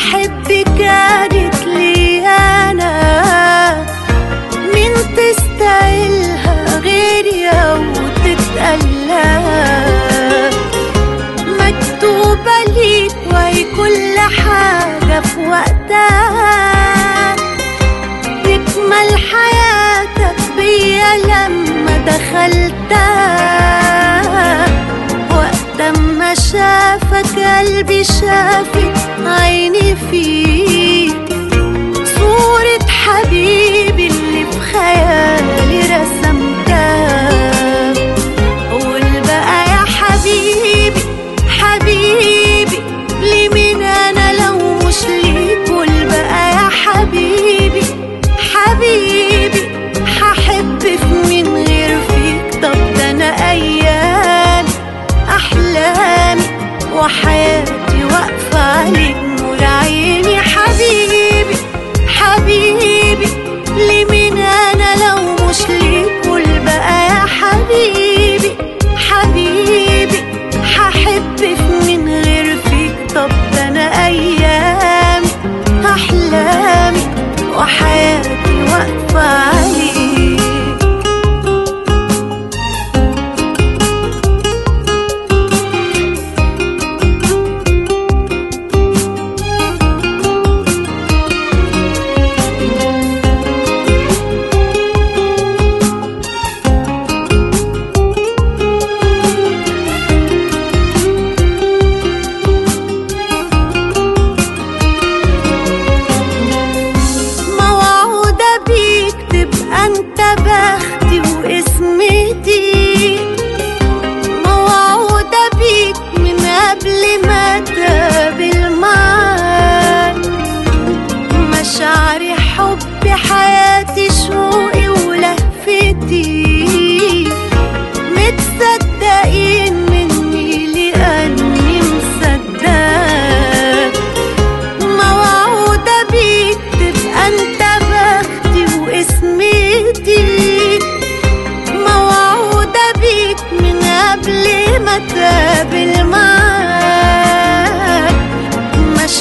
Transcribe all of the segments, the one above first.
أحبك كانت لي أنا. مين تستاهلها غيري أو تتألى. مكتوبة ليك وهي كل حاجة في وقتها. تكمل حياتك بيا لما دخلتها. وقت ما شافك قلبي شافك feel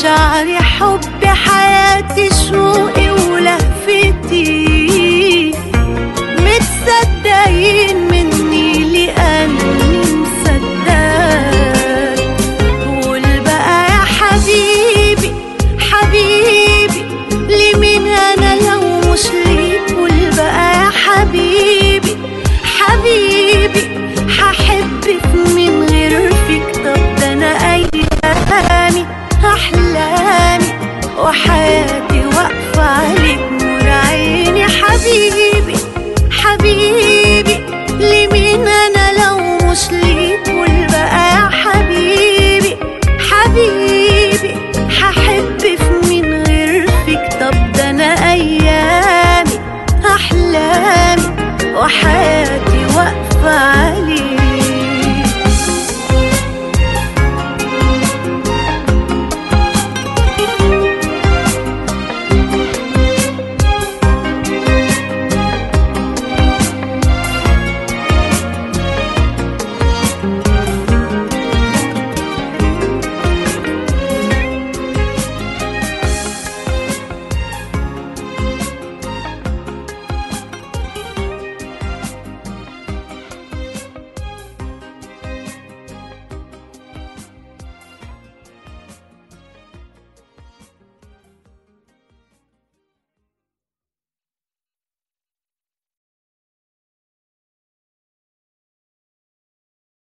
شعري حب حياتي شوقي ولهفتي. وحياتي واقفة عليك